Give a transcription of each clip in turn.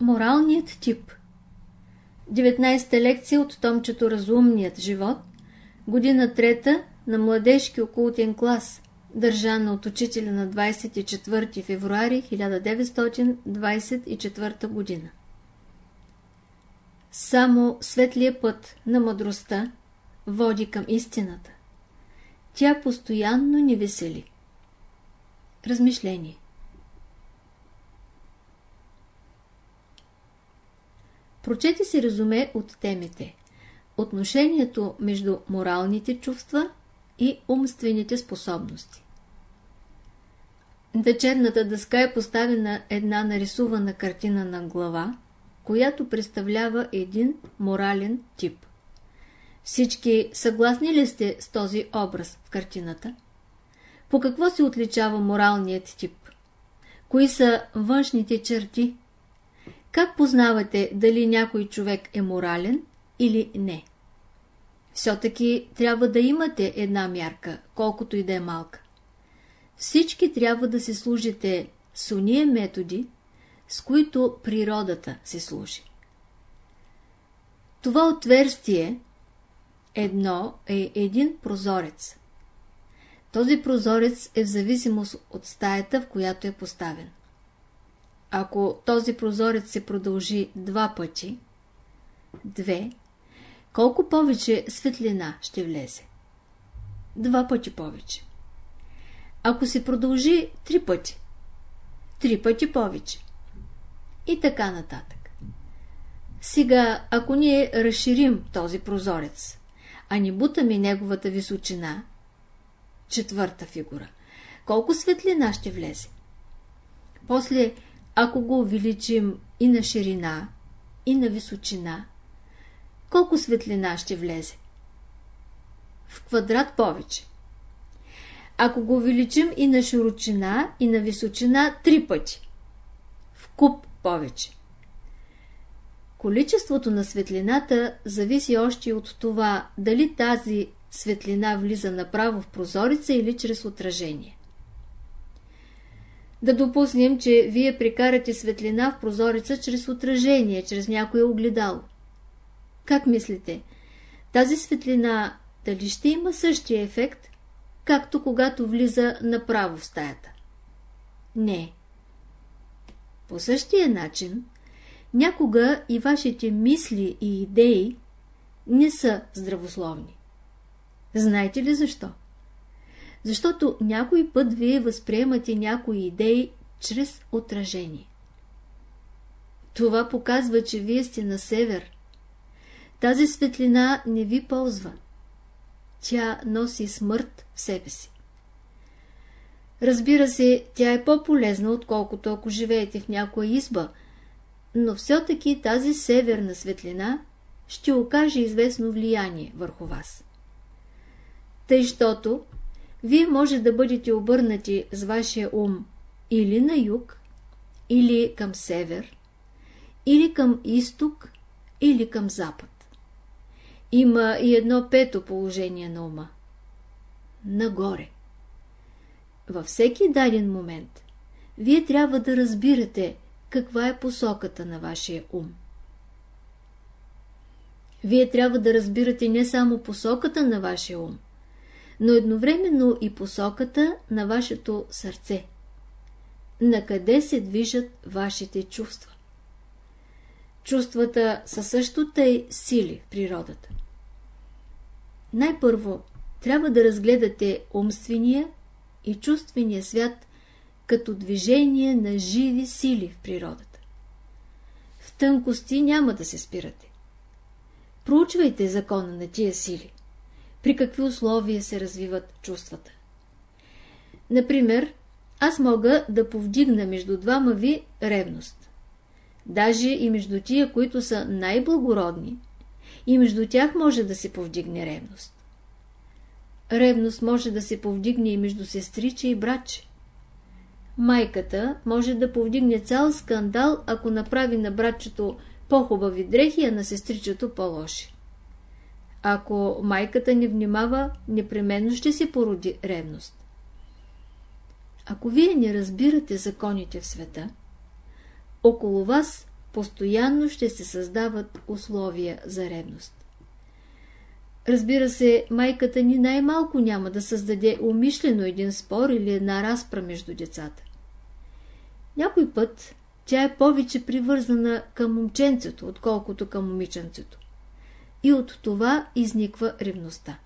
Моралният тип 19-та лекция от томчето Разумният живот, година трета на младежки окултен клас, държана от учителя на 24 февруари 1924 година. Само светлия път на мъдростта води към истината. Тя постоянно ни весели. Размишление Прочете си резюме от темите Отношението между моралните чувства и умствените способности. На дъска е поставена една нарисувана картина на глава, която представлява един морален тип. Всички съгласни ли сте с този образ в картината? По какво се отличава моралният тип? Кои са външните черти? Как познавате дали някой човек е морален или не? Все-таки трябва да имате една мярка, колкото и да е малка. Всички трябва да се служите с уния методи, с които природата се служи. Това отверстие едно е един прозорец. Този прозорец е в зависимост от стаята, в която е поставен. Ако този прозорец се продължи два пъти, две, колко повече светлина ще влезе? Два пъти повече. Ако се продължи три пъти, три пъти повече. И така нататък. Сега, ако ние разширим този прозорец, а не бутаме неговата височина, четвърта фигура, колко светлина ще влезе? После ако го увеличим и на ширина, и на височина, колко светлина ще влезе? В квадрат повече. Ако го увеличим и на широчина, и на височина три пъти. В куб повече. Количеството на светлината зависи още от това, дали тази светлина влиза направо в прозореца или чрез отражение. Да допуснем, че вие прикарате светлина в прозореца чрез отражение, чрез някое огледало. Как мислите? Тази светлина дали ще има същия ефект, както когато влиза направо в стаята? Не. По същия начин, някога и вашите мисли и идеи не са здравословни. Знаете ли защо? Защото някой път вие възприемате някои идеи чрез отражение. Това показва, че вие сте на север. Тази светлина не ви ползва. Тя носи смърт в себе си. Разбира се, тя е по-полезна, отколкото ако живеете в някоя изба, но все-таки тази северна светлина ще окаже известно влияние върху вас. Тъй, щото вие може да бъдете обърнати с вашия ум или на юг, или към север, или към изток, или към запад. Има и едно пето положение на ума. Нагоре. Във всеки даден момент вие трябва да разбирате каква е посоката на вашия ум. Вие трябва да разбирате не само посоката на вашия ум, но едновременно и посоката на вашето сърце. На къде се движат вашите чувства? Чувствата са също тъй сили в природата. Най-първо трябва да разгледате умствения и чувствения свят като движение на живи сили в природата. В тънкости няма да се спирате. Проучвайте закона на тия сили при какви условия се развиват чувствата. Например, аз мога да повдигна между двама ви ревност. Даже и между тия, които са най-благородни, и между тях може да се повдигне ревност. Ревност може да се повдигне и между сестриче и братче. Майката може да повдигне цял скандал, ако направи на братчето по-хубави дрехи, а на сестричето по-лоши. Ако майката не внимава, непременно ще се породи ревност. Ако вие не разбирате законите в света, около вас постоянно ще се създават условия за ревност. Разбира се, майката ни най-малко няма да създаде умишлено един спор или една разпра между децата. Някой път тя е повече привързана към момченцето, отколкото към момиченцето. И от това изниква ревността.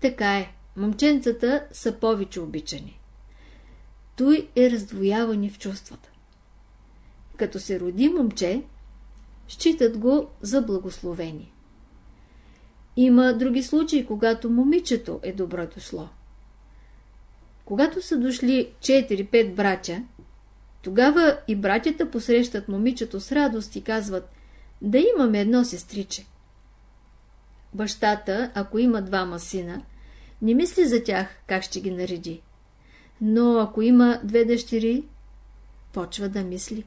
Така е, момченцата са повече обичани. Той е раздвоявани в чувствата. Като се роди момче, считат го за благословение. Има други случаи, когато момичето е добро дошло. Когато са дошли 4-5 братя, тогава и братята посрещат момичето с радост и казват да имаме едно сестриче. Бащата, ако има двама сина, не мисли за тях как ще ги нареди. Но ако има две дъщери, почва да мисли.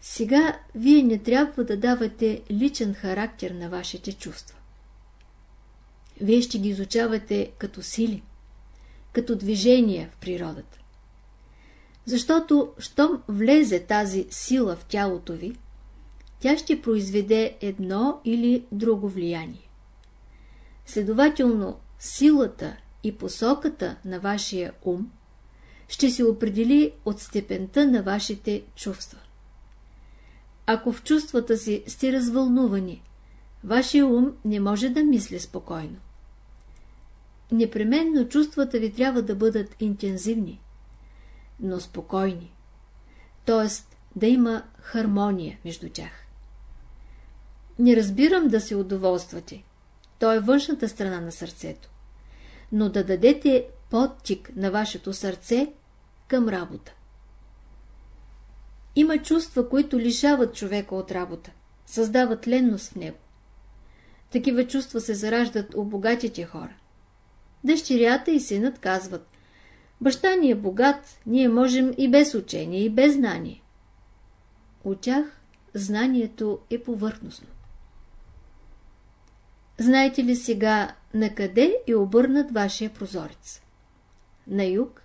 Сега вие не трябва да давате личен характер на вашите чувства. Вие ще ги изучавате като сили, като движения в природата. Защото, щом влезе тази сила в тялото ви, тя ще произведе едно или друго влияние. Следователно, силата и посоката на вашия ум ще се определи от степента на вашите чувства. Ако в чувствата си сте развълнувани, вашия ум не може да мисли спокойно. Непременно чувствата ви трябва да бъдат интензивни, но спокойни, т.е. да има хармония между тях. Не разбирам да се удоволствате. То е външната страна на сърцето. Но да дадете подтик на вашето сърце към работа. Има чувства, които лишават човека от работа, създават ленност в него. Такива чувства се зараждат у богатите хора. Дъщерята и синът казват Баща ни е богат, ние можем и без учение, и без знание. От тях знанието е повърхностно. Знаете ли сега на къде е обърнат вашия прозорец? На юг?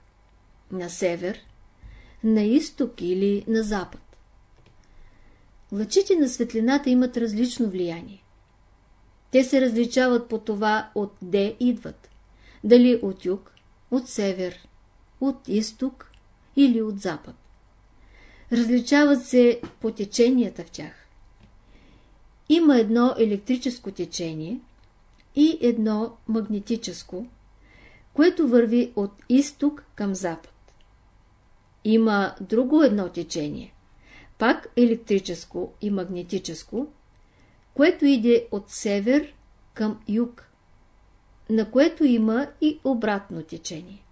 На север? На изток или на запад? Лъчите на светлината имат различно влияние. Те се различават по това отде идват. Дали от юг, от север, от изток или от запад. Различават се по теченията в тях. Има едно електрическо течение и едно магнетическо, което върви от изток към запад. Има друго едно течение, пак електрическо и магнетическо, което иде от север към юг, на което има и обратно течение.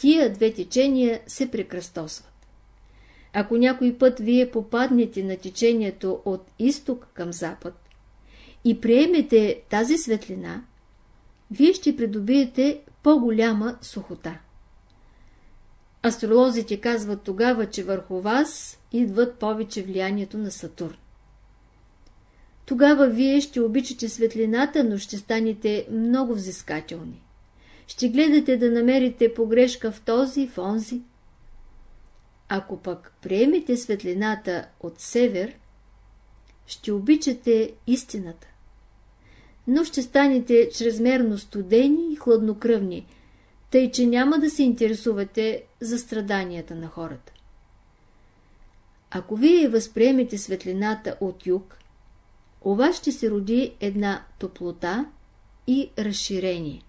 Тия две течения се прекръстосват. Ако някой път вие попаднете на течението от изток към запад и приемете тази светлина, вие ще придобиете по-голяма сухота. Астролозите казват тогава, че върху вас идват повече влиянието на Сатурн. Тогава вие ще обичате светлината, но ще станете много взискателни. Ще гледате да намерите погрешка в този, в онзи. Ако пък приемете светлината от север, ще обичате истината. Но ще станете чрезмерно студени и хладнокръвни, тъй че няма да се интересувате за страданията на хората. Ако вие възприемете светлината от юг, у вас ще се роди една топлота и разширение.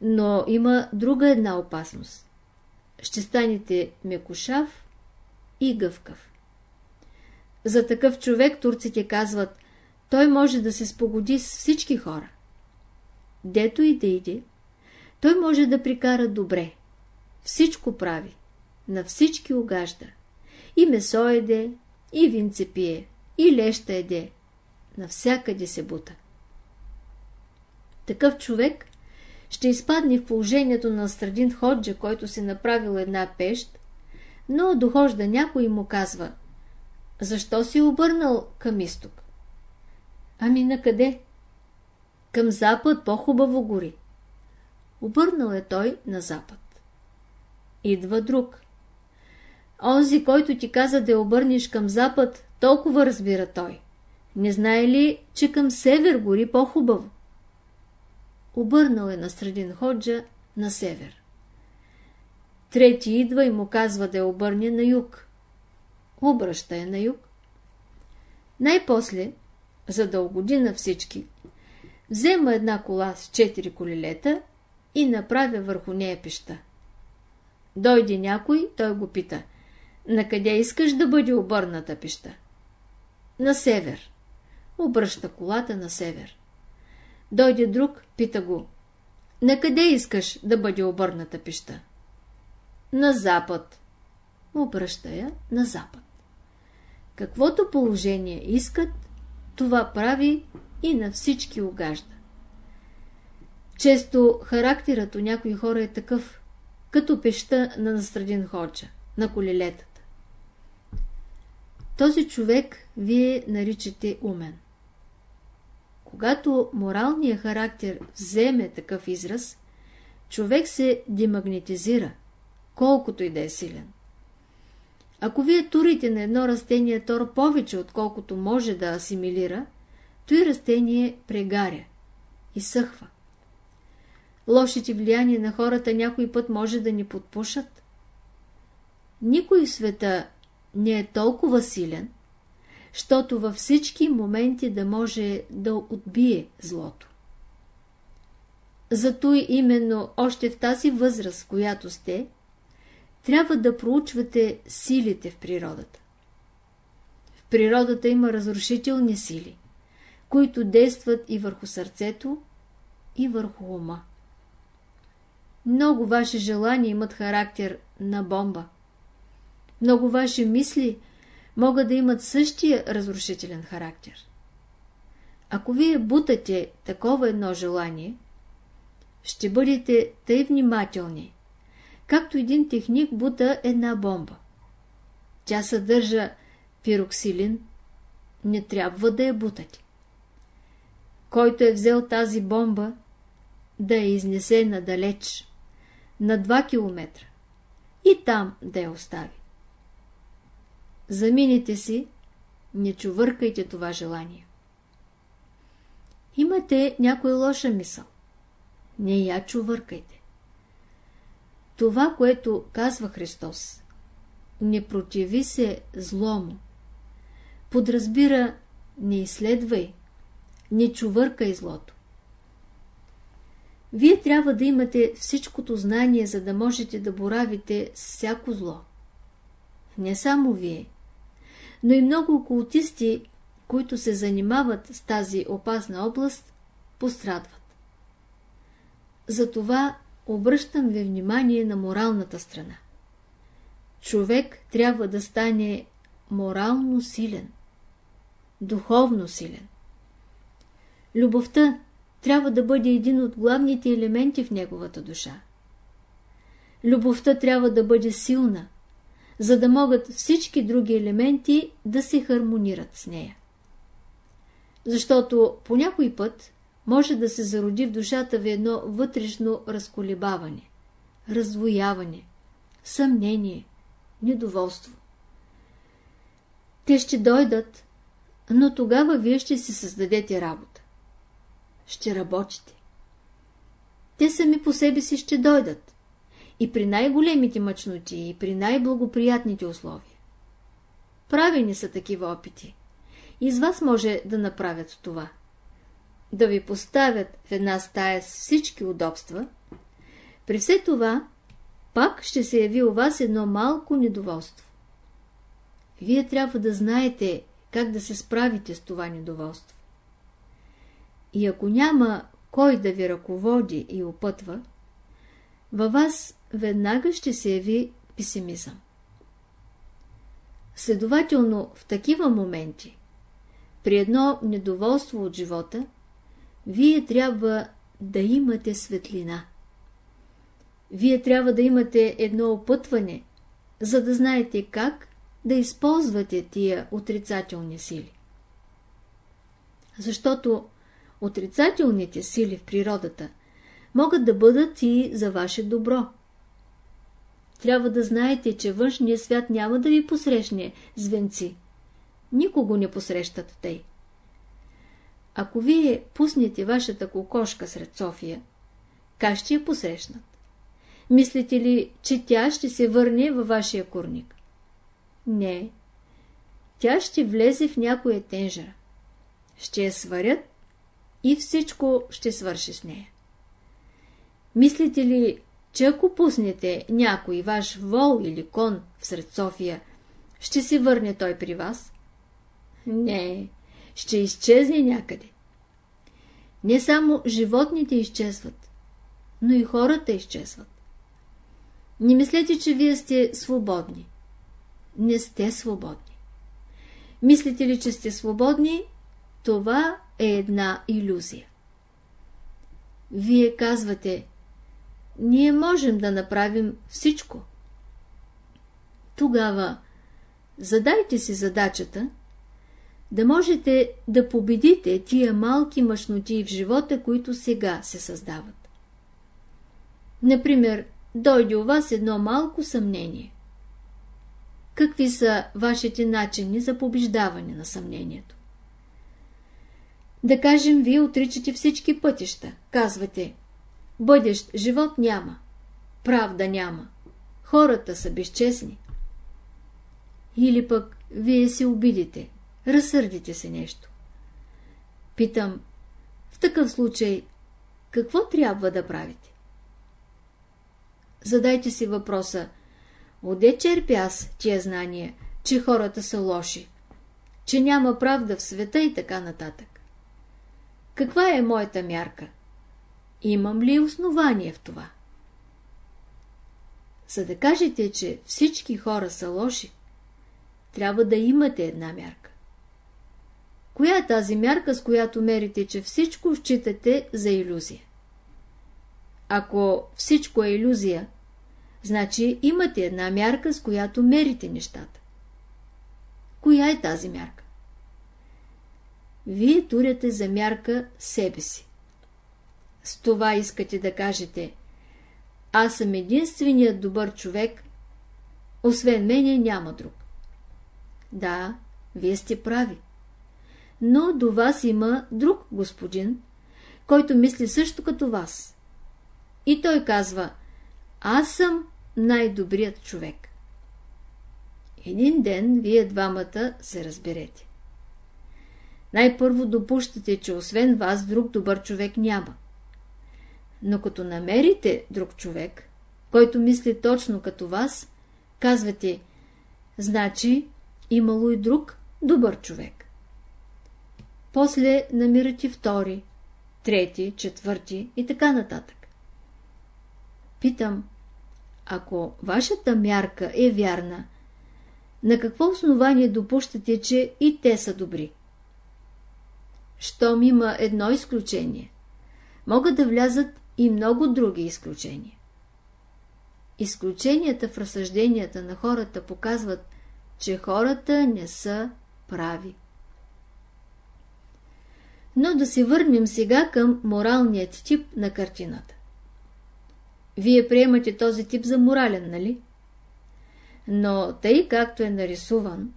Но има друга една опасност ще станете мекошав и гъвкав. За такъв човек турците казват, той може да се спогоди с всички хора. Дето и да иде, той може да прикара добре. Всичко прави, на всички угажда. И месо еде, и винце пие, и леща еде. Навсякъде се бута. Такъв човек ще изпадне в положението на Страдин Ходжа, който си направил една пещ, но дохожда някой и му казва Защо си обърнал към изток? Ами на къде? Към запад по-хубаво гори. Обърнал е той на запад. Идва друг. Онзи, който ти каза да обърнеш към запад, толкова разбира той. Не знае ли, че към север гори по-хубаво? Обърнал е на Средин Ходжа на север. Трети идва и му казва да я обърне на юг. Обръща я на юг. Най-после, за да на всички, взема една кола с четири колелета и направя върху нея пеща. Дойде някой, той го пита, на къде искаш да бъде обърната пеща? На север. Обръща колата на север. Дойде друг, пита го, на къде искаш да бъде обърната пеща? На запад. Обръща я на запад. Каквото положение искат, това прави и на всички угажда. Често характерът у някои хора е такъв, като пеща на Настрадин Ходжа, на колелетата. Този човек вие наричате умен. Когато моралният характер вземе такъв израз, човек се демагнетизира, колкото и да е силен. Ако вие турите на едно растение тор повече, отколкото може да асимилира, той растение прегаря, и съхва. Лошите влияния на хората някой път може да ни подпушат. Никой в света не е толкова силен, щото във всички моменти да може да отбие злото. Зато и именно още в тази възраст, която сте, трябва да проучвате силите в природата. В природата има разрушителни сили, които действат и върху сърцето, и върху ума. Много ваши желания имат характер на бомба. Много ваши мисли могат да имат същия разрушителен характер. Ако вие бутате такова едно желание, ще бъдете тъй внимателни, както един техник бута една бомба. Тя съдържа пироксилин, не трябва да я бутате. Който е взел тази бомба, да я изнесе надалеч, на 2 км, и там да я остави. Замините си, не чувъркайте това желание. Имате някоя лоша мисъл. Не я чувъркайте. Това, което казва Христос, не противи се злому. Подразбира, не изследвай, не чувъркай злото. Вие трябва да имате всичкото знание, за да можете да боравите с всяко зло. Не само вие, но и много окултисти, които се занимават с тази опасна област, пострадват. Затова обръщам ви внимание на моралната страна. Човек трябва да стане морално силен, духовно силен. Любовта трябва да бъде един от главните елементи в неговата душа. Любовта трябва да бъде силна, за да могат всички други елементи да се хармонират с нея. Защото по някой път може да се зароди в душата ви едно вътрешно разколебаване, раздвояване, съмнение, недоволство. Те ще дойдат, но тогава вие ще си създадете работа. Ще работите. Те сами по себе си ще дойдат. И при най-големите мъчноти, и при най-благоприятните условия. Правени са такива опити. И с вас може да направят това да ви поставят в една стая с всички удобства, при все това пак ще се яви у вас едно малко недоволство. Вие трябва да знаете как да се справите с това недоволство. И ако няма кой да ви ръководи и опътва, във вас веднага ще се яви песимизъм. Следователно, в такива моменти, при едно недоволство от живота, вие трябва да имате светлина. Вие трябва да имате едно опътване, за да знаете как да използвате тия отрицателни сили. Защото отрицателните сили в природата могат да бъдат и за ваше добро. Трябва да знаете, че външния свят няма да ви посрещне звенци. Никого не посрещат тъй. Ако вие пуснете вашата кокошка сред София, как ще я посрещнат? Мислите ли, че тя ще се върне във вашия курник? Не. Тя ще влезе в някоя тенжера. Ще я сварят и всичко ще свърши с нея. Мислите ли, че ако пуснете някой ваш вол или кон всред София, ще се върне той при вас? Не, ще изчезне някъде. Не само животните изчезват, но и хората изчезват. Не мислете, че вие сте свободни. Не сте свободни. Мислите ли, че сте свободни? Това е една иллюзия. Вие казвате, ние можем да направим всичко. Тогава задайте си задачата да можете да победите тия малки мъжноти в живота, които сега се създават. Например, дойде у вас едно малко съмнение. Какви са вашите начини за побеждаване на съмнението? Да кажем, вие отричате всички пътища. Казвате, бъдещ живот няма, правда няма, хората са безчестни. Или пък вие се обидите, разсърдите се нещо. Питам, в такъв случай, какво трябва да правите? Задайте си въпроса, Оде черпя аз тия знания, че хората са лоши, че няма правда в света и така нататък. Каква е моята мярка? Имам ли основание в това? За да кажете, че всички хора са лоши, трябва да имате една мярка. Коя е тази мярка, с която мерите, че всичко считате за иллюзия? Ако всичко е иллюзия, значи имате една мярка, с която мерите нещата. Коя е тази мярка? Вие туряте за мярка себе си. С това искате да кажете Аз съм единственият добър човек, освен мене няма друг. Да, вие сте прави. Но до вас има друг господин, който мисли също като вас. И той казва, аз съм най-добрият човек. Един ден вие двамата се разберете. Най-първо допущате, че освен вас друг добър човек няма. Но като намерите друг човек, който мисли точно като вас, казвате, значи имало и друг добър човек. После намирате втори, трети, четвърти и така нататък. Питам, ако вашата мярка е вярна, на какво основание допущате, че и те са добри? Щом има едно изключение, могат да влязат и много други изключения. Изключенията в разсъжденията на хората показват, че хората не са прави. Но да се върнем сега към моралният тип на картината. Вие приемате този тип за морален, нали? Но тъй както е нарисуван,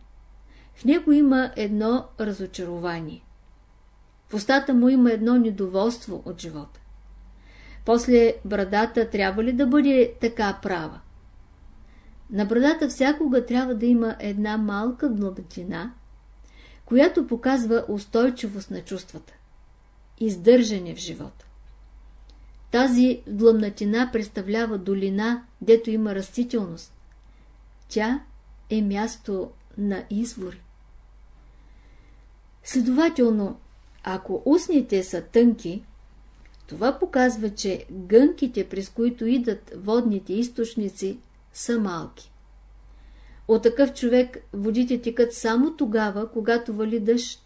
в него има едно разочарование. В устата му има едно недоволство от живота. После брадата трябва ли да бъде така права? На брадата всякога трябва да има една малка глъбнатина, която показва устойчивост на чувствата, издържане в живота. Тази длъмнатина представлява долина, дето има растителност. Тя е място на извори. Следователно, ако устните са тънки, това показва, че гънките, през които идат водните източници, са малки. От такъв човек водите текат само тогава, когато вали дъжд,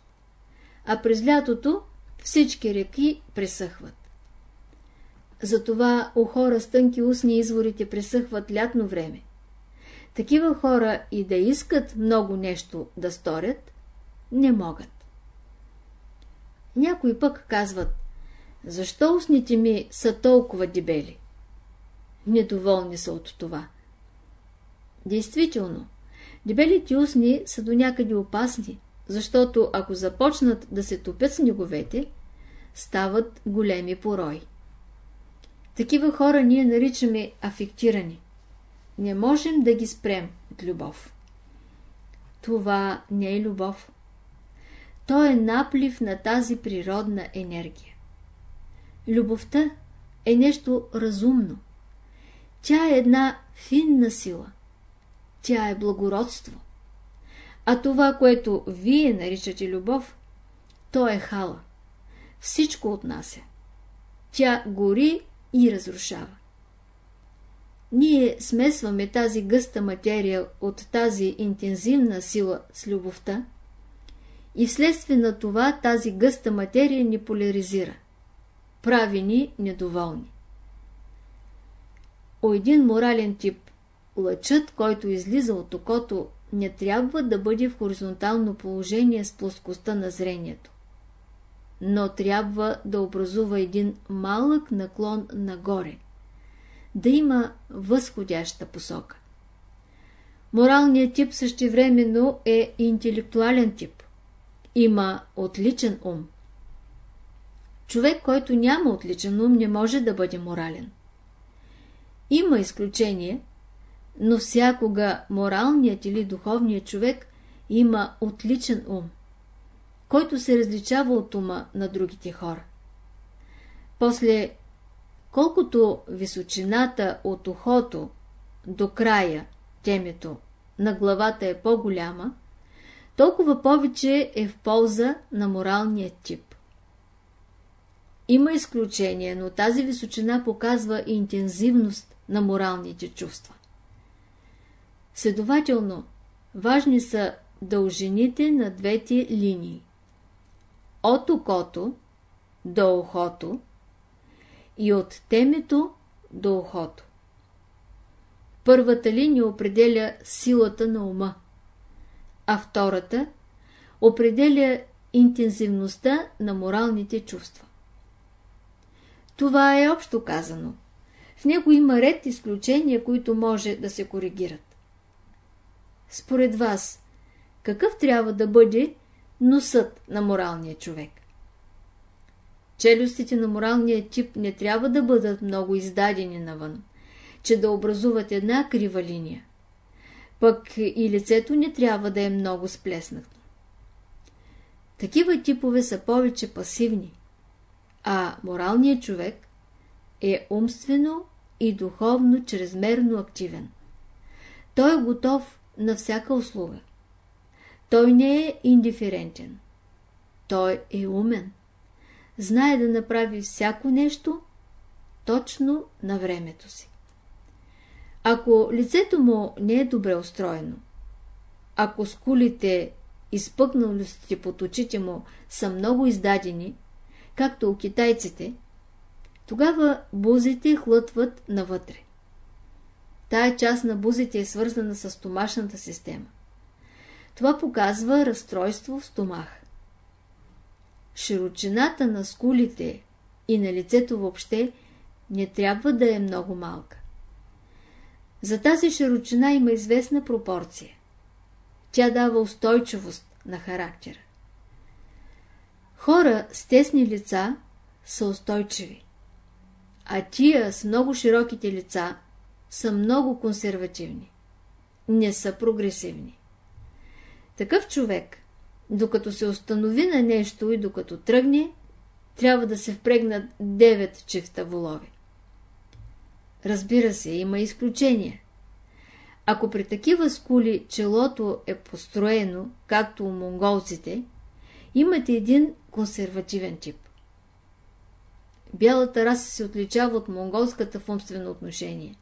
а през лятото всички реки пресъхват. Затова у хора с тънки устни изворите пресъхват лятно време. Такива хора и да искат много нещо да сторят, не могат. Някои пък казват, защо устните ми са толкова дебели? Недоволни са от това. Действително, дебелите устни са до някъде опасни, защото ако започнат да се топят снеговете, стават големи порои. Такива хора ние наричаме афектирани. Не можем да ги спрем от любов. Това не е любов. То е наплив на тази природна енергия. Любовта е нещо разумно. Тя е една финна сила. Тя е благородство. А това, което вие наричате любов, то е хала. Всичко отнася. Тя гори и разрушава. Ние смесваме тази гъста материя от тази интензивна сила с любовта и вследствие на това тази гъста материя ни поляризира. Прави ни недоволни. О един морален тип, лъчът, който излиза от окото, не трябва да бъде в хоризонтално положение с плоскостта на зрението, но трябва да образува един малък наклон нагоре, да има възходяща посока. Моралният тип същевременно е интелектуален тип. Има отличен ум. Човек, който няма отличен ум, не може да бъде морален. Има изключение, но всякога моралният или духовният човек има отличен ум, който се различава от ума на другите хора. После, колкото височината от ухото до края, темето, на главата е по-голяма, толкова повече е в полза на моралния тип. Има изключение, но тази височина показва интензивност на моралните чувства. Следователно, важни са дължините на двете линии. От окото до ухото и от темето до ухото. Първата линия определя силата на ума, а втората определя интензивността на моралните чувства. Това е общо казано. В него има ред изключения, които може да се коригират. Според вас, какъв трябва да бъде носът на моралния човек? Челюстите на моралния тип не трябва да бъдат много издадени навън, че да образуват една крива линия. Пък и лицето не трябва да е много сплеснато. Такива типове са повече пасивни, а моралният човек е умствено и духовно чрезмерно активен. Той е готов на всяка услуга. Той не е индиферентен. Той е умен. Знае да направи всяко нещо точно на времето си. Ако лицето му не е добре устроено, ако скулите, изпъкналостите под очите му са много издадени, както у китайците, тогава бузите хлътват навътре. Тая част на бузите е свързана с стомашната система. Това показва разстройство в стомах. Широчината на скулите и на лицето въобще не трябва да е много малка. За тази широчина има известна пропорция. Тя дава устойчивост на характера. Хора с тесни лица са устойчиви, а тия с много широките лица са много консервативни. Не са прогресивни. Такъв човек, докато се установи на нещо и докато тръгне, трябва да се впрегнат 9 чифта волови. Разбира се, има изключения. Ако при такива скули челото е построено, както у монголците, имате един консервативен тип. Бялата раса се отличава от монголската в умствено отношение.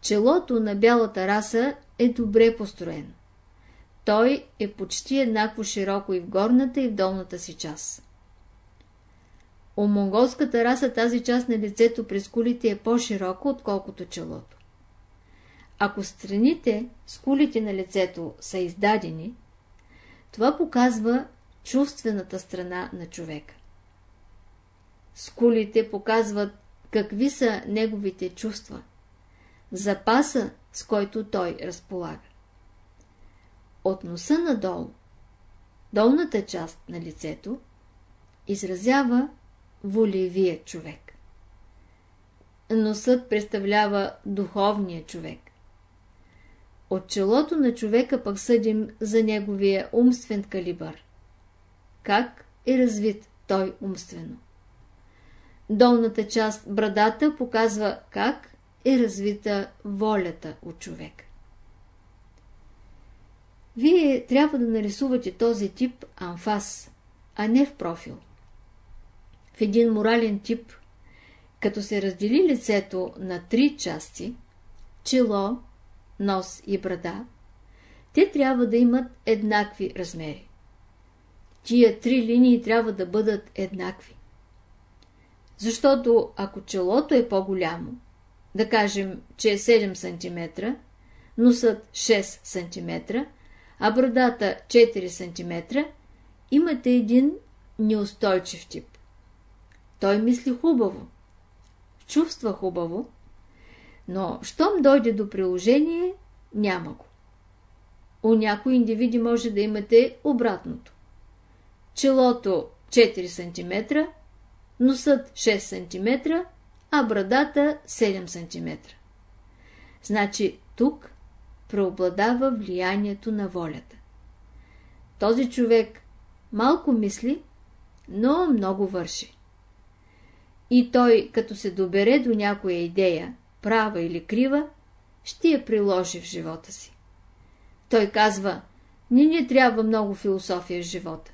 Челото на бялата раса е добре построено. Той е почти еднакво широко и в горната и в долната си част. У монголската раса тази част на лицето през кулите е по-широко, отколкото челото. Ако страните с кулите на лицето са издадени, това показва чувствената страна на човека. Скулите показват какви са неговите чувства – запаса, с който той разполага. От носа надолу, долната част на лицето, изразява волевия човек. Носът представлява духовния човек. От челото на човека пък съдим за неговия умствен калибър. Как е развит той умствено? Долната част, брадата, показва как е развита волята от човека. Вие трябва да нарисувате този тип анфас, а не в профил. В един морален тип, като се раздели лицето на три части, чело, нос и брада, те трябва да имат еднакви размери. Тия три линии трябва да бъдат еднакви. Защото ако челото е по-голямо, да кажем, че е 7 см, носът 6 см, а брадата 4 см, имате един неустойчив тип. Той мисли хубаво, чувства хубаво, но щом дойде до приложение, няма го. У някои индивиди може да имате обратното. Челото 4 см, носът 6 см, а брадата 7 см. Значи тук преобладава влиянието на волята. Този човек малко мисли, но много върши. И той, като се добере до някоя идея, права или крива, ще я приложи в живота си. Той казва, не трябва много философия в живота,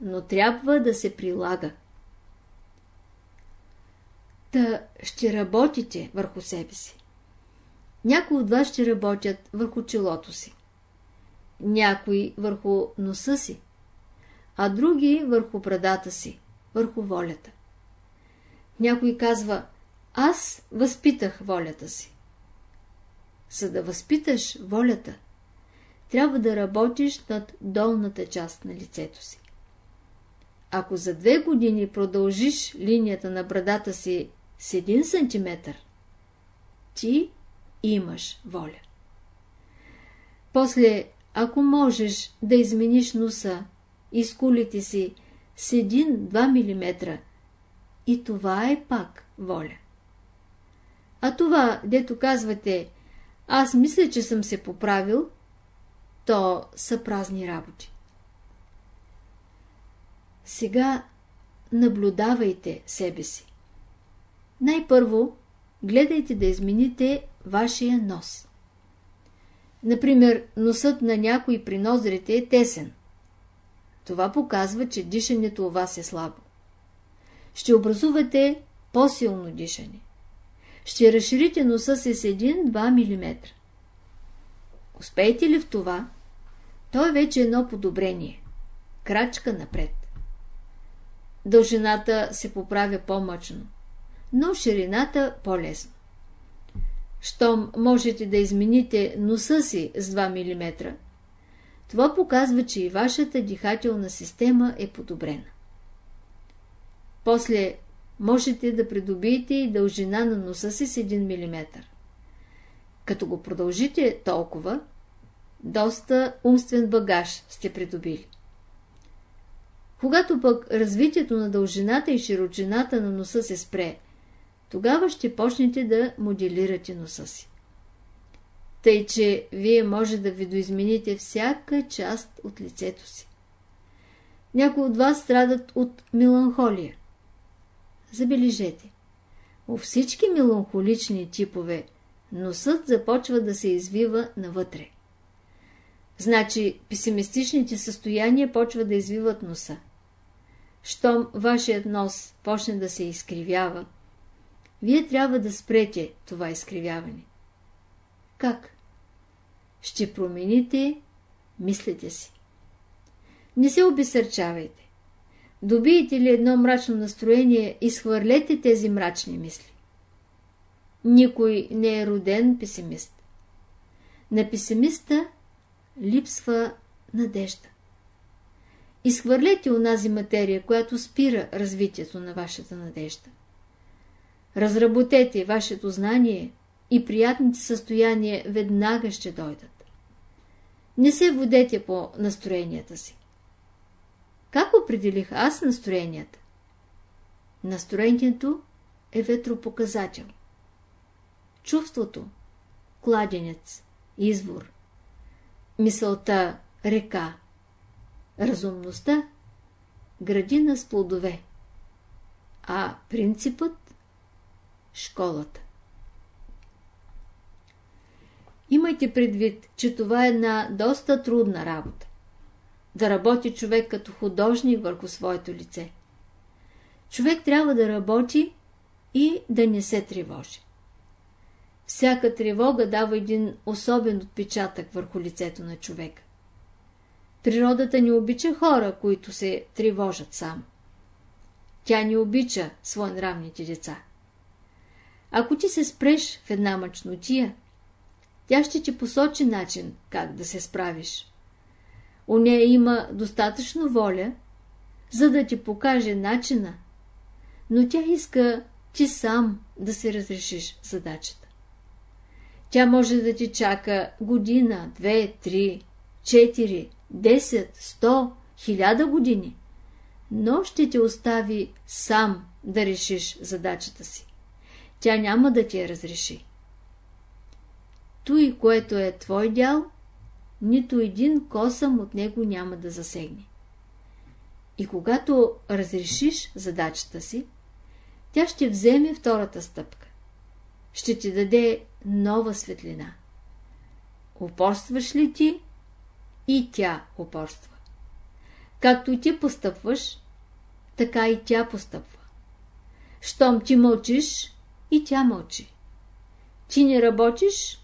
но трябва да се прилага. Та ще работите върху себе си. Някои от вас ще работят върху челото си, някои върху носа си, а други върху брадата си, върху волята. Някой казва, аз възпитах волята си. За да възпиташ волята, трябва да работиш над долната част на лицето си. Ако за две години продължиш линията на брадата си с един сантиметър, ти имаш воля. После, ако можеш да измениш носа и скулите си с 1-2 мм, и това е пак воля. А това, дето казвате, аз мисля, че съм се поправил, то са празни работи. Сега наблюдавайте себе си. Най-първо гледайте да измените вашия нос. Например, носът на някой при ноздрите е тесен. Това показва, че дишането у вас е слабо. Ще образувате по-силно дишане. Ще разширите носа си с 1-2 мм. Успеете ли в това, то е вече едно подобрение. Крачка напред. Дължината се поправя по-мъчно, но ширината по-лесно. Щом можете да измените носа си с 2 мм, това показва, че и вашата дихателна система е подобрена. После можете да придобиете и дължина на носа си с 1 мм. Като го продължите толкова, доста умствен багаж сте придобили. Когато пък развитието на дължината и широчината на носа се спре, тогава ще почнете да моделирате носа си. Тъй, че вие може да видоизмените всяка част от лицето си. Някои от вас страдат от меланхолия. Забележете, у всички меланхолични типове носът започва да се извива навътре. Значи, песимистичните състояния почват да извиват носа. Щом вашият нос почне да се изкривява, вие трябва да спрете това изкривяване. Как? Ще промените мислите си. Не се обесърчавайте. Добиете ли едно мрачно настроение, изхвърлете тези мрачни мисли. Никой не е роден песимист. На песимиста липсва надежда. Изхвърлете онази материя, която спира развитието на вашата надежда. Разработете вашето знание и приятните състояния веднага ще дойдат. Не се водете по настроенията си. Как определих аз настроенията? Настроението е ветропоказател. Чувството – кладенец, извор. Мисълта – река. Разумността – градина с плодове. А принципът – школата. Имайте предвид, че това е една доста трудна работа. Да работи човек като художник върху своето лице. Човек трябва да работи и да не се тревожи. Всяка тревога дава един особен отпечатък върху лицето на човека. Природата не обича хора, които се тревожат сам. Тя не обича своенравните деца. Ако ти се спреш в една мъчнотия, тя ще ти посочи начин как да се справиш. У нея има достатъчно воля, за да ти покаже начина, но тя иска ти сам да се разрешиш задачата. Тя може да ти чака година, две, три, четири, десет, сто, хиляда години, но ще те остави сам да решиш задачата си. Тя няма да ти я разреши. Той, което е твой дял, нито един косъм от него няма да засегне. И когато разрешиш задачата си, тя ще вземе втората стъпка. Ще ти даде нова светлина. Упорстваш ли ти, и тя упорства. Както ти постъпваш, така и тя постъпва. Щом ти мълчиш, и тя мълчи. Ти не работиш,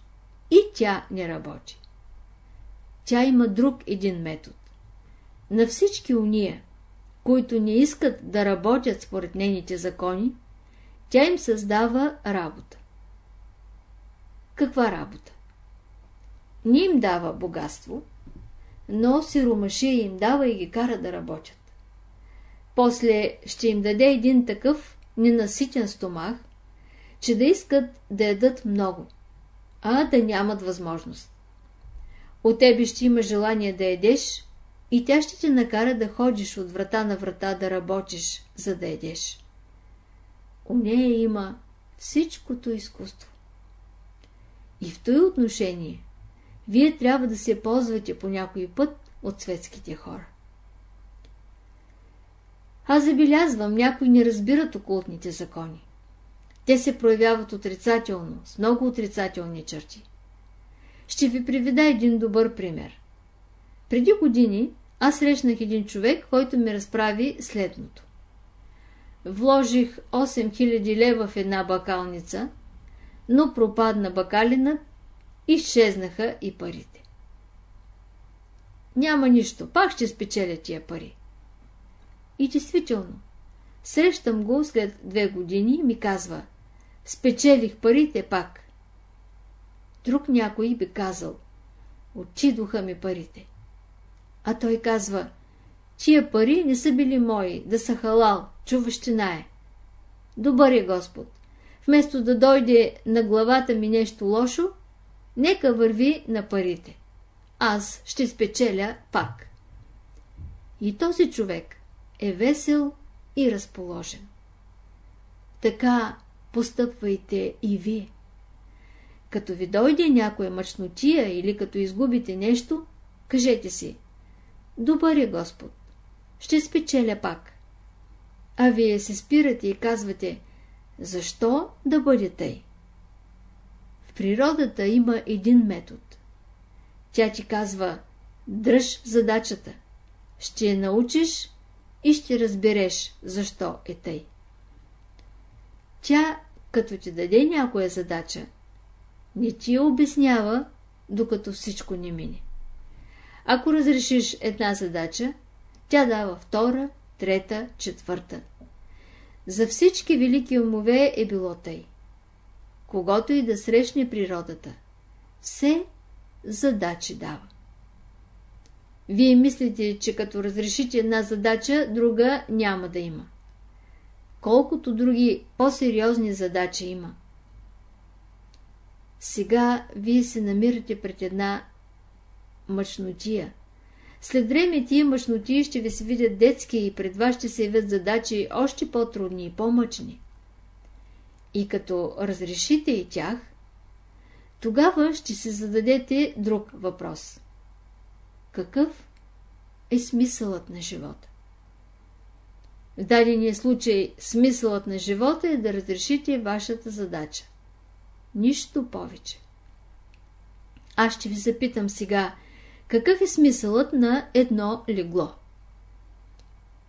и тя не работи. Тя има друг един метод. На всички уния, които не искат да работят според нейните закони, тя им създава работа. Каква работа? Не им дава богатство, но сиромашия им дава и ги кара да работят. После ще им даде един такъв ненаситен стомах, че да искат да ядат много, а да нямат възможност. От тебе ще има желание да едеш и тя ще те накара да ходиш от врата на врата да работиш, за да едеш. У нея има всичкото изкуство. И в този отношение вие трябва да се ползвате по някой път от светските хора. Аз забелязвам, някои не разбират окултните закони. Те се проявяват отрицателно, с много отрицателни черти. Ще ви приведа един добър пример. Преди години аз срещнах един човек, който ми разправи следното. Вложих 8000 лева в една бакалница, но пропадна бакалинът изчезнаха и парите. Няма нищо, пак ще спечеля тия пари. И действително, срещам го след две години и ми казва, спечелих парите пак. Друг някой би казал, отчидоха ми парите. А той казва, тия пари не са били мои, да са халал, чуващина е. Добър е Господ. Вместо да дойде на главата ми нещо лошо, нека върви на парите. Аз ще спечеля пак. И този човек е весел и разположен. Така постъпвайте и вие. Като ви дойде някоя мъчнотия или като изгубите нещо, кажете си Добър е Господ, ще спечеля пак. А вие се спирате и казвате Защо да бъде тъй? Природата има един метод. Тя ти казва Дръж задачата. Ще я научиш и ще разбереш защо е тъй. Тя, като ти даде някоя задача, не ти я обяснява, докато всичко не мине. Ако разрешиш една задача, тя дава втора, трета, четвърта. За всички велики умове е било тъй. Когато и да срещне природата, все задачи дава. Вие мислите, че като разрешите една задача, друга няма да има. Колкото други по-сериозни задачи има. Сега вие се намирате пред една мъчнотия. След време тия мъчноти ще ви се видят детски и пред вас ще се явят задачи още по-трудни и по-мъчни. И като разрешите и тях, тогава ще се зададете друг въпрос. Какъв е смисълът на живота? В дадения случай смисълът на живота е да разрешите вашата задача. Нищо повече. Аз ще ви запитам сега, какъв е смисълът на едно легло?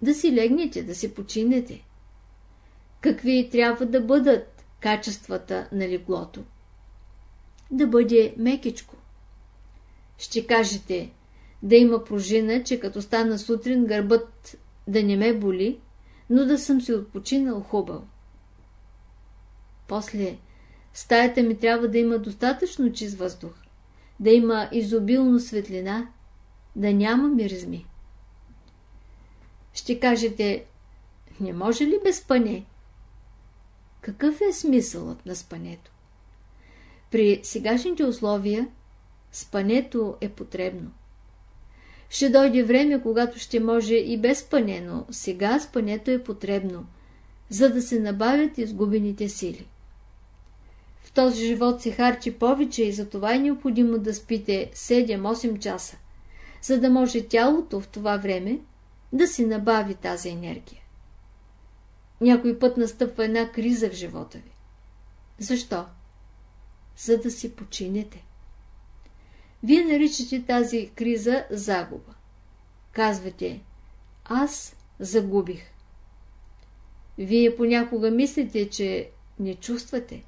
Да си легнете, да си починете. Какви трябва да бъдат качествата на леглото? Да бъде мекичко. Ще кажете, да има пружина, че като стана сутрин гърбът да не ме боли, но да съм си отпочинал хубаво. После, стаята ми трябва да има достатъчно чист въздух, да има изобилно светлина, да няма миризми. Ще кажете, не може ли без спане? Какъв е смисълът на спането? При сегашните условия спането е потребно. Ще дойде време, когато ще може и без спане, но сега спането е потребно, за да се набавят изгубените сили. В този живот се харчи повече и затова е необходимо да спите 7-8 часа, за да може тялото в това време да си набави тази енергия. Някой път настъпва една криза в живота ви. Защо? За да си починете. Вие наричате тази криза загуба. Казвате, аз загубих. Вие понякога мислите, че не чувствате.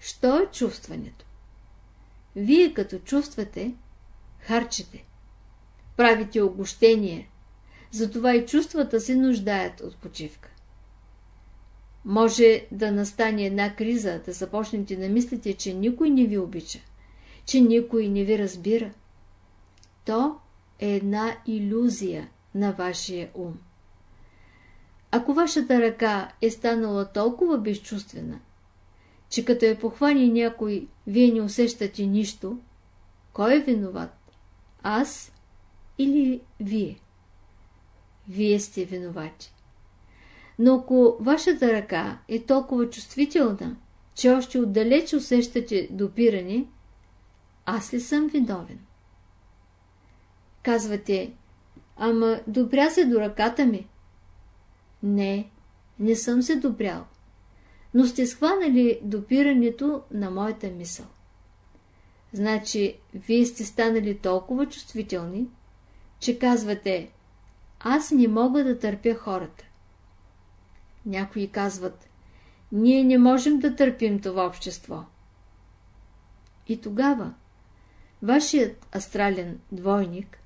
Що е чувстването? Вие като чувствате, харчите. Правите огощение. Затова и чувствата се нуждаят от почивка. Може да настане една криза, да започнете да мислите, че никой не ви обича че никой не ви разбира. То е една иллюзия на вашия ум. Ако вашата ръка е станала толкова безчувствена, че като е похвани някой, вие не усещате нищо, кой е виноват? Аз или вие? Вие сте виновати. Но ако вашата ръка е толкова чувствителна, че още отдалеч усещате допиране, аз ли съм виновен? Казвате, ама допря се до ръката ми. Не, не съм се допрял, но сте схванали допирането на моята мисъл. Значи, вие сте станали толкова чувствителни, че казвате, аз не мога да търпя хората. Някои казват, ние не можем да търпим това общество. И тогава, Вашият астрален двойник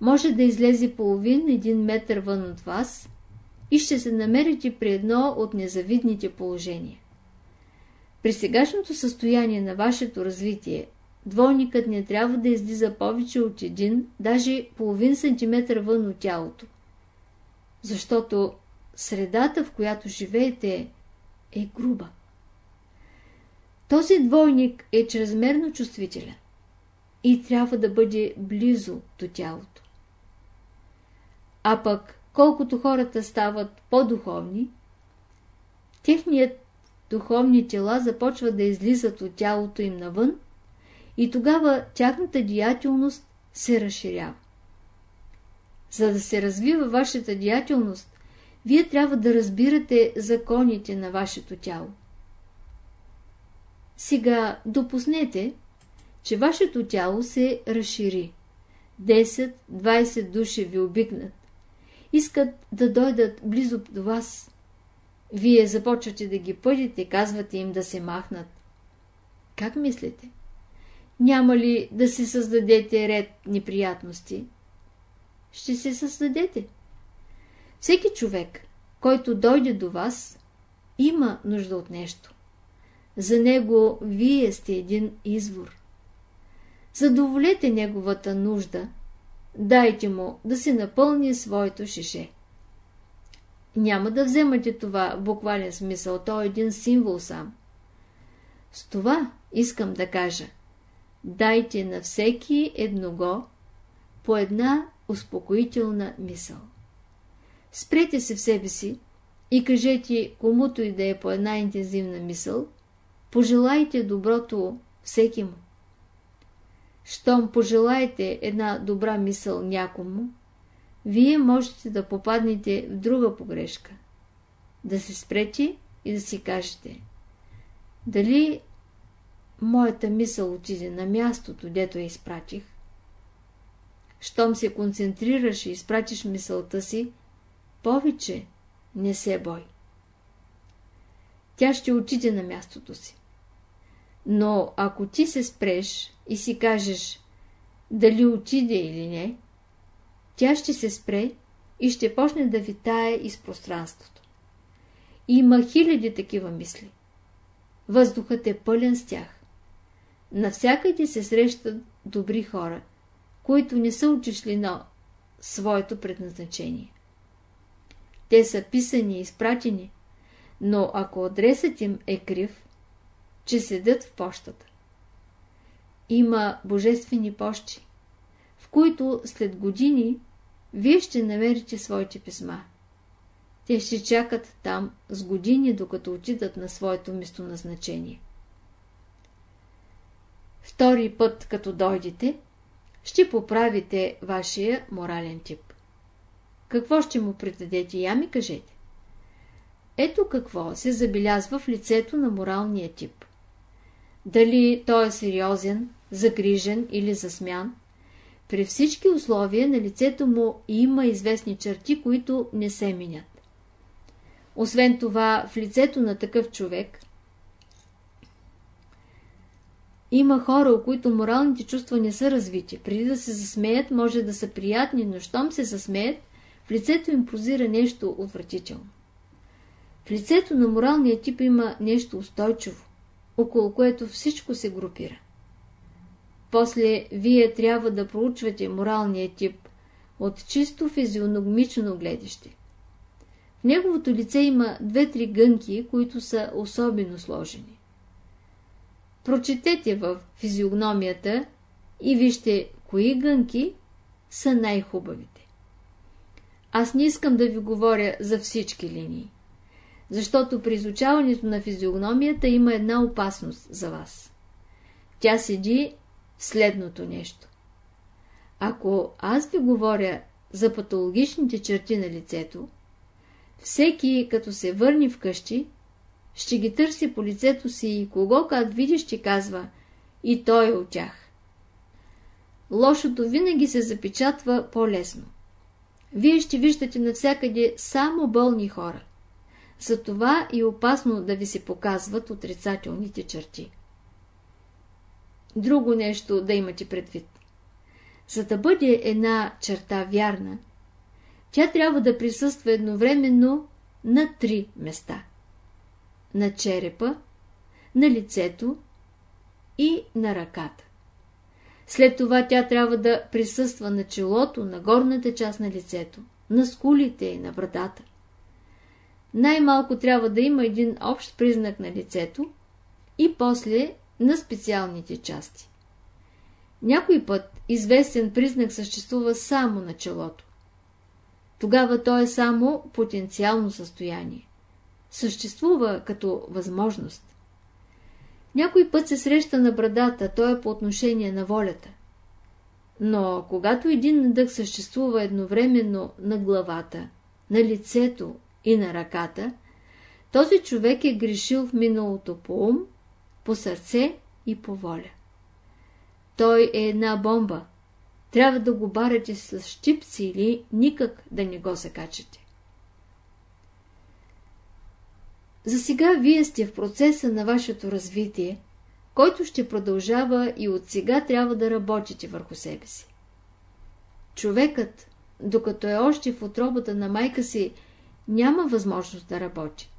може да излезе половин един метър вън от вас и ще се намерите при едно от незавидните положения. При сегашното състояние на вашето развитие, двойникът не трябва да излиза повече от един, даже половин сантиметър вън от тялото. Защото средата, в която живеете, е груба. Този двойник е чрезмерно чувствителен и трябва да бъде близо до тялото. А пък, колкото хората стават по-духовни, техният духовни тела започват да излизат от тялото им навън и тогава тяхната деятелност се разширява. За да се развива вашата деятелност, вие трябва да разбирате законите на вашето тяло. Сега допуснете, че вашето тяло се разшири. 10-20 души ви обикнат. Искат да дойдат близо до вас. Вие започвате да ги пъдите, казвате им да се махнат. Как мислите? Няма ли да се създадете ред неприятности? Ще се създадете. Всеки човек, който дойде до вас, има нужда от нещо. За него вие сте един извор задоволете неговата нужда, дайте му да си напълни своето шише. Няма да вземате това буквален смисъл, то е един символ сам. С това искам да кажа. Дайте на всеки едного по една успокоителна мисъл. Спрете се в себе си и кажете комуто и да е по една интензивна мисъл, пожелайте доброто всеки му. Щом пожелаете една добра мисъл някому, вие можете да попаднете в друга погрешка. Да се спрете и да си кажете дали моята мисъл отиде на мястото, дето я изпратих. Щом се концентрираш и изпратиш мисълта си, повече не се бой. Тя ще отиде на мястото си. Но ако ти се спреш и си кажеш дали отиде или не, тя ще се спре и ще почне да витае из пространството. Има хиляди такива мисли. Въздухът е пълен с тях. Навсякъде се срещат добри хора, които не са отишли на своето предназначение. Те са писани и изпратени, но ако адресът им е крив, че седят в почтата. Има божествени пощи, в които след години вие ще намерите своите писма. Те ще чакат там с години, докато отидат на своето местоназначение. Втори път, като дойдете, ще поправите вашия морален тип. Какво ще му придадете? Я ми кажете. Ето какво се забелязва в лицето на моралния тип. Дали той е сериозен, загрижен или засмян, при всички условия на лицето му има известни черти, които не се минят. Освен това, в лицето на такъв човек има хора, у които моралните чувства не са развити. Преди да се засмеят, може да са приятни, но щом се засмеят, в лицето им прозира нещо отвратително. В лицето на моралния тип има нещо устойчиво, около което всичко се групира. После вие трябва да проучвате моралния тип от чисто физиономично гледаще. В неговото лице има две-три гънки, които са особено сложени. Прочетете в физиогномията и вижте кои гънки са най-хубавите. Аз не искам да ви говоря за всички линии, защото при изучаването на физиогномията има една опасност за вас. Тя седи в следното нещо. Ако аз ви говоря за патологичните черти на лицето, всеки, като се върне вкъщи, ще ги търси по лицето си и кого как види, ще казва и той е от тях. Лошото винаги се запечатва по-лесно. Вие ще виждате навсякъде само болни хора. Затова и опасно да ви се показват отрицателните черти. Друго нещо да имате предвид. За да бъде една черта вярна, тя трябва да присъства едновременно на три места. На черепа, на лицето и на ръката. След това тя трябва да присъства на челото, на горната част на лицето, на скулите и на вратата. Най-малко трябва да има един общ признак на лицето и после на специалните части. Някой път известен признак съществува само на челото. Тогава то е само потенциално състояние. Съществува като възможност. Някой път се среща на брадата, то е по отношение на волята. Но когато един надъх съществува едновременно на главата, на лицето и на ръката, този човек е грешил в миналото по ум, по сърце и по воля. Той е една бомба. Трябва да го барате с щипци или никак да не го закачате. За сега вие сте в процеса на вашето развитие, който ще продължава и от сега трябва да работите върху себе си. Човекът, докато е още в отробата на майка си, няма възможност да работи.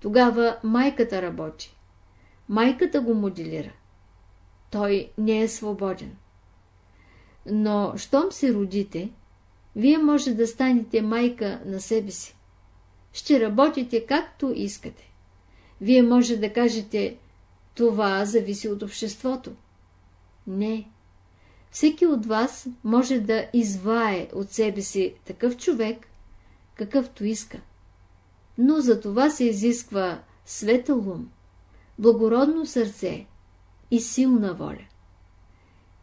Тогава майката работи. Майката го моделира. Той не е свободен. Но, щом се родите, вие може да станете майка на себе си. Ще работите както искате. Вие може да кажете, това зависи от обществото. Не. Всеки от вас може да извае от себе си такъв човек, какъвто иска. Но за това се изисква светъл ум, благородно сърце и силна воля.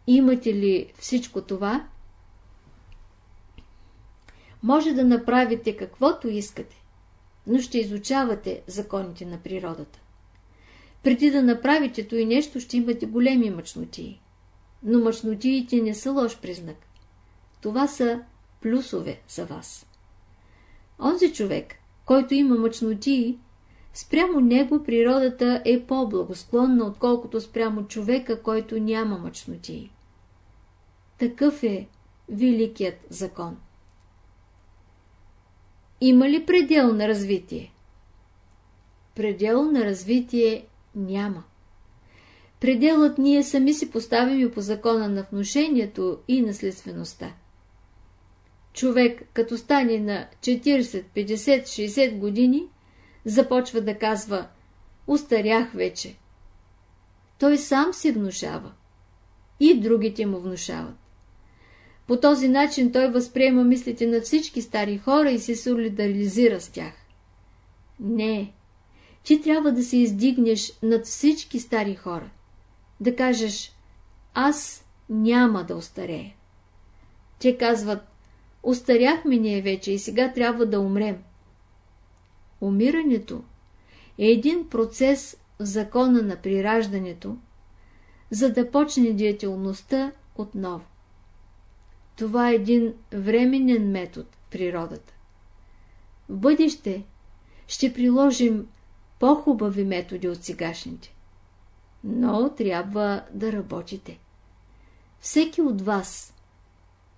Имате ли всичко това? Може да направите каквото искате, но ще изучавате законите на природата. Преди да направите то и нещо, ще имате големи мъчнотии. Но мъчнотиите не са лош признак. Това са плюсове за вас. Онзи човек, който има мъчнотии, спрямо него природата е по-благосклонна, отколкото спрямо човека, който няма мъчнотии. Такъв е великият закон. Има ли предел на развитие? Предел на развитие няма. Пределът ние сами си поставим по закона на внушението и наследствеността. Човек, като стане на 40, 50, 60 години, започва да казва «Устарях вече». Той сам се внушава. И другите му внушават. По този начин той възприема мислите на всички стари хора и се солидаризира с тях. Не, ти трябва да се издигнеш над всички стари хора. Да кажеш, аз няма да остарея. Те казват, остаряхме ние вече и сега трябва да умрем. Умирането е един процес в закона на прираждането, за да почне деятелността отново. Това е един временен метод в природата. В бъдеще ще приложим по-хубави методи от сегашните. Но трябва да работите. Всеки от вас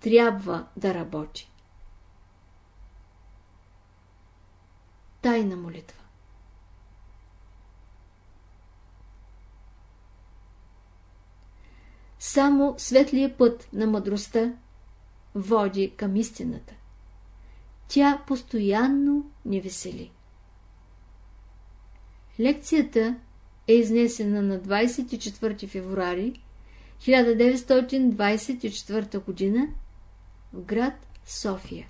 трябва да работи. Тайна молитва Само светлия път на мъдростта води към истината. Тя постоянно ни весели. Лекцията е изнесена на 24 февруари 1924 г. в град София.